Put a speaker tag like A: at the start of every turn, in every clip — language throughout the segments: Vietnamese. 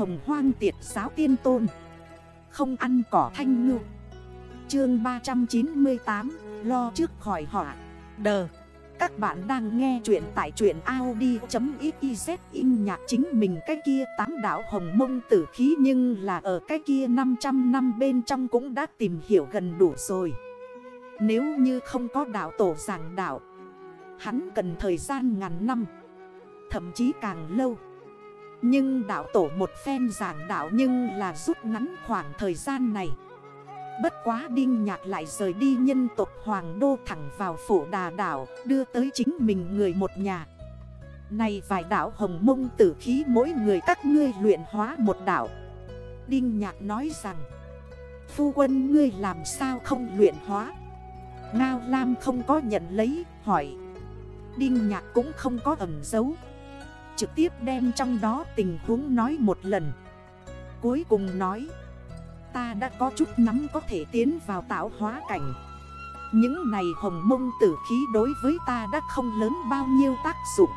A: hồng hoang tiệt giáo tiên tôn. Không ăn cỏ thanh ngư. Chương 398 Lo trước khỏi họa. Đờ. Các bạn đang nghe chuyện tại truyện Audi.xyz in nhạc chính mình cái kia tám đảo hồng mông tử khí Nhưng là ở cái kia 500 năm bên trong cũng đã tìm hiểu gần đủ rồi. Nếu như không có đảo tổ giảng đảo Hắn cần thời gian ngàn năm, Thậm chí càng lâu. Nhưng đảo tổ một phen giảng đảo nhưng là rút ngắn khoảng thời gian này. Bất quá Đinh Nhạc lại rời đi nhân tộc Hoàng Đô thẳng vào phủ đà đảo, Đưa tới chính mình người một nhà. Này vài đảo hồng mông tử khí mỗi người các ngươi luyện hóa một đảo Đinh Nhạc nói rằng, Phu quân ngươi làm sao không luyện hóa? Ngao Lam không có nhận lấy, hỏi. Đinh Nhạc cũng không có ẩn dấu Trực tiếp đem trong đó tình huống nói một lần. Cuối cùng nói, Ta đã có chút nắm có thể tiến vào tạo hóa cảnh. Những này hồng mông tử khí đối với ta đã không lớn bao nhiêu tác dụng.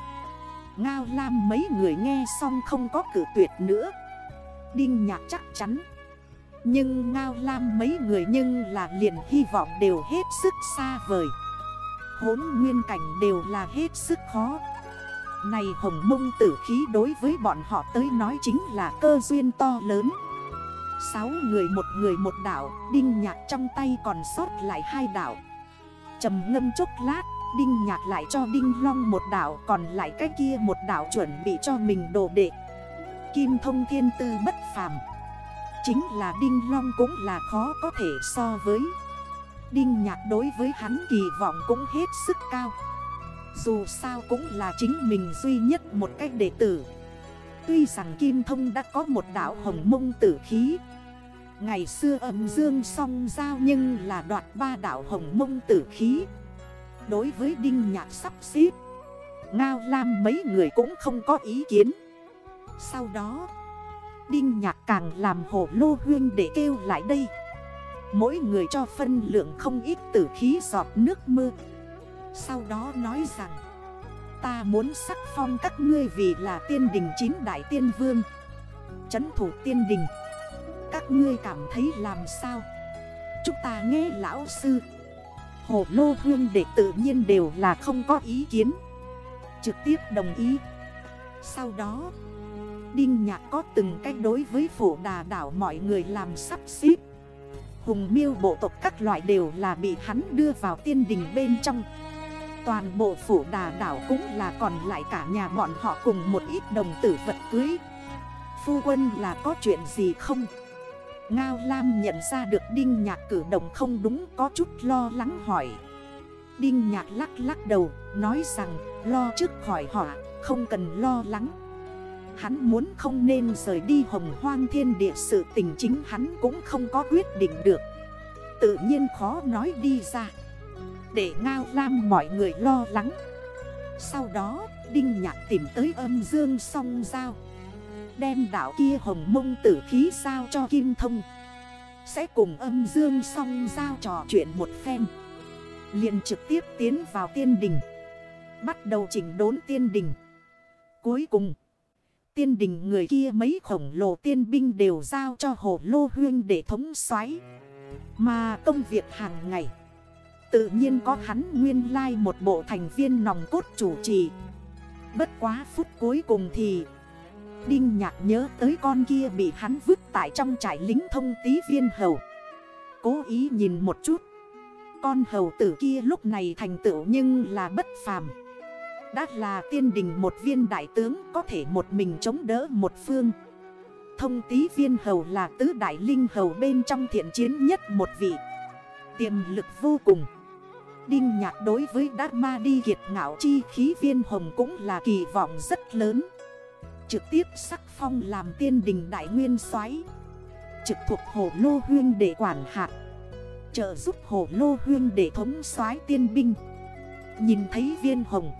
A: Ngao Lam mấy người nghe xong không có cử tuyệt nữa. Đinh nhạc chắc chắn. Nhưng Ngao Lam mấy người nhưng là liền hy vọng đều hết sức xa vời. Hốn nguyên cảnh đều là hết sức khó này hồng mông tử khí đối với bọn họ tới nói chính là cơ duyên to lớn. Sáu người một người một đảo, Đinh nhạc trong tay còn sót lại hai đảo. Trầm ngâm chốc lát, Đinh nhạc lại cho Đinh Long một đảo, Còn lại cái kia một đảo chuẩn bị cho mình đồ đệ. Kim thông thiên tư bất phàm. Chính là Đinh Long cũng là khó có thể so với. Đinh nhạc đối với hắn kỳ vọng cũng hết sức cao. Dù sao cũng là chính mình duy nhất một cách đệ tử. Tuy rằng Kim Thông đã có một đảo hồng mông tử khí. Ngày xưa âm dương song giao nhưng là đoạt ba đảo hồng mông tử khí. Đối với Đinh Nhạc sắp xếp, Ngao Lam mấy người cũng không có ý kiến. Sau đó, Đinh Nhạc càng làm hổ lô huyên để kêu lại đây. Mỗi người cho phân lượng không ít tử khí giọt nước mưa. Sau đó nói rằng, Ta muốn sắc phong các ngươi vì là tiên đình chín đại tiên vương, Chấn thủ tiên đình. Các ngươi cảm thấy làm sao? Chúng ta nghe lão sư, Hồ lô hương để tự nhiên đều là không có ý kiến, Trực tiếp đồng ý. Sau đó, Đinh Nhạc có từng cách đối với phổ đà đảo mọi người làm sắp xếp. Hùng miêu bộ tộc các loại đều là bị hắn đưa vào tiên đình bên trong. Toàn bộ phủ đà đảo cũng là còn lại cả nhà bọn họ cùng một ít đồng tử vật cưới. Phu quân là có chuyện gì không? Ngao Lam nhận ra được Đinh Nhạc cử động không đúng, có chút lo lắng hỏi. Đinh Nhạc lắc lắc đầu, nói rằng, lo trước khỏi họa, không cần lo lắng. Hắn muốn không nên rời đi hồng hoang thiên địa, sự tình chính hắn cũng không có quyết định được. Tự nhiên khó nói đi ra. Để ngao lam mọi người lo lắng. Sau đó, Đinh Nhạc tìm tới âm dương song giao. Đem đảo kia hồng mông tử khí sao cho Kim Thông. Sẽ cùng âm dương song giao trò chuyện một phen. Liền trực tiếp tiến vào tiên đình. Bắt đầu chỉnh đốn tiên đình. Cuối cùng, Tiên đình người kia mấy khổng lồ tiên binh đều giao cho hồ lô huyên để thống xoáy Mà công việc hàng ngày Tự nhiên có hắn nguyên lai một bộ thành viên nòng cốt chủ trì. Bất quá phút cuối cùng thì, Đinh nhạc nhớ tới con kia bị hắn vứt tại trong trại lính thông tí viên hầu. Cố ý nhìn một chút. Con hầu tử kia lúc này thành tựu nhưng là bất phàm. Đã là tiên đình một viên đại tướng có thể một mình chống đỡ một phương. Thông tí viên hầu là tứ đại linh hầu bên trong thiện chiến nhất một vị. Tiềm lực vô cùng. Đinh nhạc đối với đát ma đi kiệt ngạo chi khí viên hồng cũng là kỳ vọng rất lớn. Trực tiếp sắc phong làm tiên đình đại nguyên soái. Trực thuộc hồ lô huyên để quản hạt. Trợ giúp hồ lô huyên để thống soái tiên binh. Nhìn thấy viên hồng,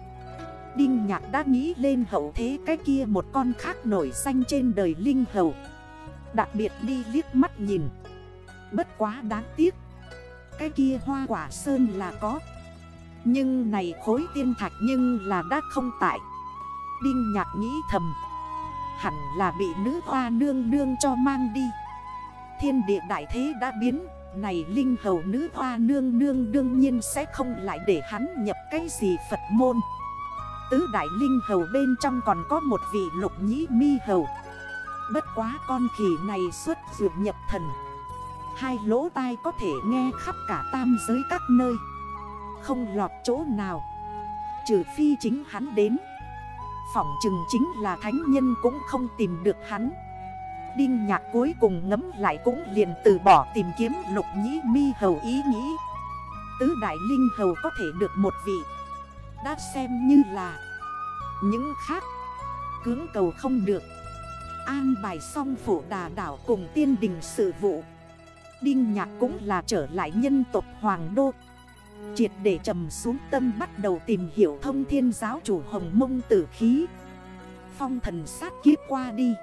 A: Đinh Nhạc đã nghĩ lên hậu thế cái kia một con khác nổi xanh trên đời linh hầu. Đặc biệt đi liếc mắt nhìn. Bất quá đáng tiếc cái kia hoa quả sơn là có. Nhưng này khối tiên thạch nhưng là đã không tại. Đinh Nhạc nghĩ thầm. Hẳn là bị nữ hoa nương nương cho mang đi. Thiên địa đại thế đã biến. Này linh hầu nữ hoa nương nương đương nhiên sẽ không lại để hắn nhập cái gì Phật môn. Tứ đại linh hầu bên trong còn có một vị lục nhĩ mi hầu. Bất quá con khỉ này xuất dược nhập thần. Hai lỗ tai có thể nghe khắp cả tam giới các nơi. Không lọt chỗ nào. Trừ phi chính hắn đến. Phỏng chừng chính là thánh nhân cũng không tìm được hắn. Đinh nhạc cuối cùng ngấm lại cũng liền từ bỏ tìm kiếm lục nhĩ mi hầu ý nghĩ. Tứ đại linh hầu có thể được một vị. Đã xem như là Những khác. Cưỡng cầu không được. An bài xong phổ đà đảo cùng tiên đình sự vụ. Đinh nhạc cũng là trở lại nhân tộc Hoàng Đô. Triệt để trầm xuống tâm bắt đầu tìm hiểu thông thiên giáo chủ hồng mông tử khí. Phong thần sát kiếp qua đi.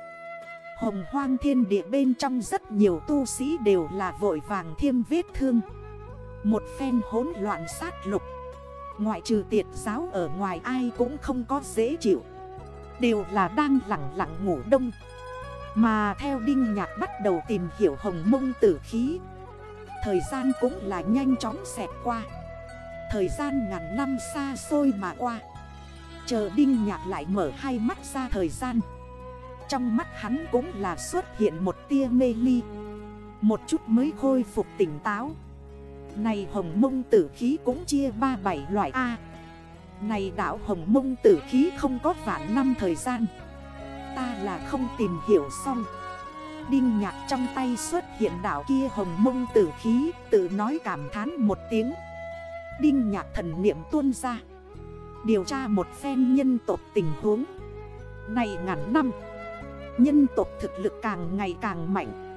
A: Hồng hoang thiên địa bên trong rất nhiều tu sĩ đều là vội vàng thiêm vết thương. Một phen hỗn loạn sát lục. Ngoại trừ tiệt giáo ở ngoài ai cũng không có dễ chịu. Đều là đang lặng lặng ngủ đông. Mà theo Đinh Nhạc bắt đầu tìm hiểu hồng mông tử khí. Thời gian cũng là nhanh chóng xẹt qua. Thời gian ngàn năm xa xôi mà qua. Chờ Đinh Nhạc lại mở hai mắt ra thời gian. Trong mắt hắn cũng là xuất hiện một tia mê ly. Một chút mới khôi phục tỉnh táo. Này hồng mông tử khí cũng chia ba bảy loại A. Này đảo hồng mông tử khí không có vạn năm thời gian. Ta là không tìm hiểu xong. Đinh nhạc trong tay xuất hiện đảo kia hồng mông tử khí, Tự nói cảm thán một tiếng. Đinh nhạc thần niệm tuôn ra. Điều tra một phen nhân tộc tình huống. Này ngàn năm, Nhân tộc thực lực càng ngày càng mạnh.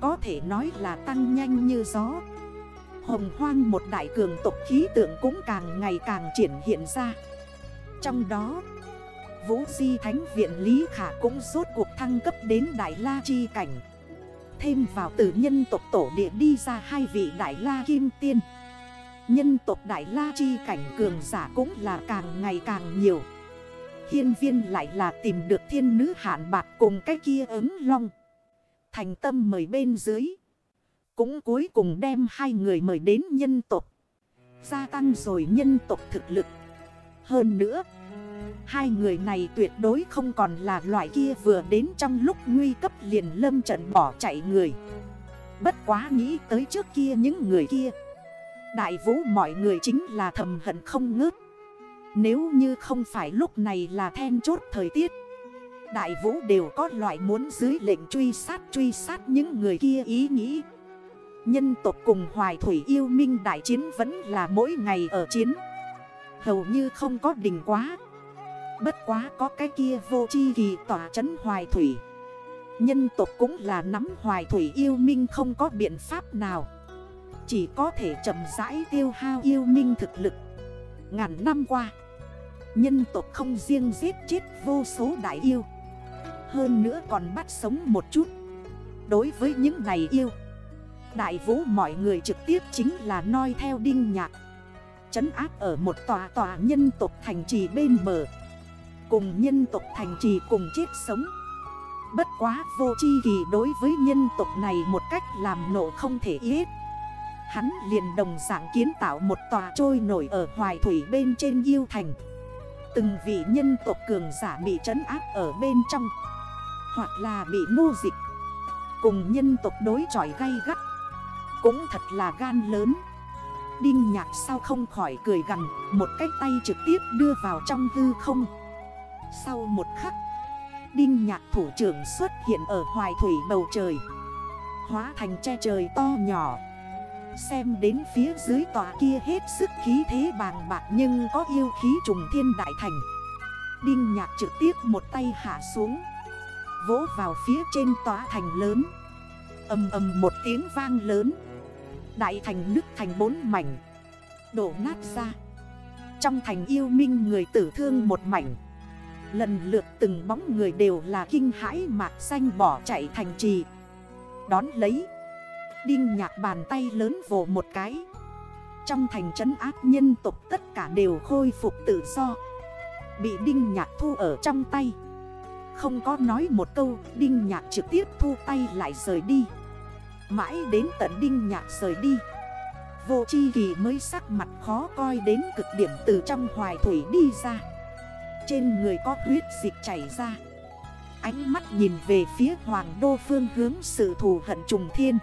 A: Có thể nói là tăng nhanh như gió. Hồng hoang một đại cường tộc khí tượng cũng càng ngày càng triển hiện ra. Trong đó Vũ Di Thánh Viện Lý Khả cũng rốt cuộc thăng cấp đến Đại La Chi Cảnh. Thêm vào từ nhân tộc tổ địa đi ra hai vị Đại La Kim Tiên. Nhân tộc Đại La Chi Cảnh cường giả cũng là càng ngày càng nhiều. Hiên viên lại là tìm được thiên nữ hạn bạc cùng cái kia ứng long. Thành tâm mời bên dưới. Cũng cuối cùng đem hai người mời đến nhân tộc. Gia tăng rồi nhân tộc thực lực. Hơn nữa Hai người này tuyệt đối không còn là loại kia vừa đến trong lúc nguy cấp liền lâm trận bỏ chạy người. Bất quá nghĩ tới trước kia những người kia. Đại vũ mọi người chính là thầm hận không ngớt. Nếu như không phải lúc này là then chốt thời tiết, Đại vũ đều có loại muốn dưới lệnh truy sát truy sát những người kia ý nghĩ. Nhân tộc cùng hoài thủy yêu minh đại chiến vẫn là mỗi ngày ở chiến. Hầu như không có đình quá. Bất quá có cái kia vô chi kỳ tỏa chấn hoài thủy. Nhân tộc cũng là nắm hoài thủy yêu minh không có biện pháp nào. Chỉ có thể chậm rãi tiêu hao yêu minh thực lực. Ngàn năm qua, Nhân tộc không riêng giết chết vô số đại yêu. Hơn nữa còn bắt sống một chút. Đối với những này yêu, Đại vũ mọi người trực tiếp chính là noi theo đinh nhạc. Chấn áp ở một tòa tòa nhân tộc thành trì bên bờ. Cùng nhân tộc thành trì cùng chết sống. Bất quá vô chi kỳ đối với nhân tộc này một cách làm nổ không thể ít, Hắn liền đồng dạng kiến tạo một tòa trôi nổi ở hoài thủy bên trên yêu thành. Từng vị nhân tộc cường giả bị trấn áp ở bên trong Hoặc là bị nô dịch. Cùng nhân tộc đối chọi gay gắt Cũng thật là gan lớn. Đinh nhạc sao không khỏi cười gần Một cái tay trực tiếp đưa vào trong hư không sau một khắc, Đinh nhạc thủ trưởng xuất hiện ở hoài thủy bầu trời. Hóa thành che trời to nhỏ. Xem đến phía dưới tòa kia hết sức khí thế bàng bạc Nhưng có yêu khí trùng thiên đại thành. Đinh nhạc trực tiếp một tay hạ xuống. Vỗ vào phía trên tòa thành lớn. Âm âm một tiếng vang lớn. Đại thành nước thành bốn mảnh. Đổ nát ra. Trong thành yêu minh người tử thương một mảnh. Lần lượt từng bóng người đều là kinh hãi mạc xanh bỏ chạy thành trì. Đón lấy, Đinh nhạc bàn tay lớn vồ một cái. Trong thành trấn ác nhân tục tất cả đều khôi phục tự do. Bị đinh nhạc thu ở trong tay. Không có nói một câu, Đinh nhạc trực tiếp thu tay lại rời đi. Mãi đến tận đinh nhạc rời đi, Vô chi kỳ mới sắc mặt khó coi đến cực điểm từ trong hoài thủy đi ra. Trên người có huyết dịch chảy ra. Ánh mắt nhìn về phía hoàng đô phương hướng sự thù hận trùng thiên.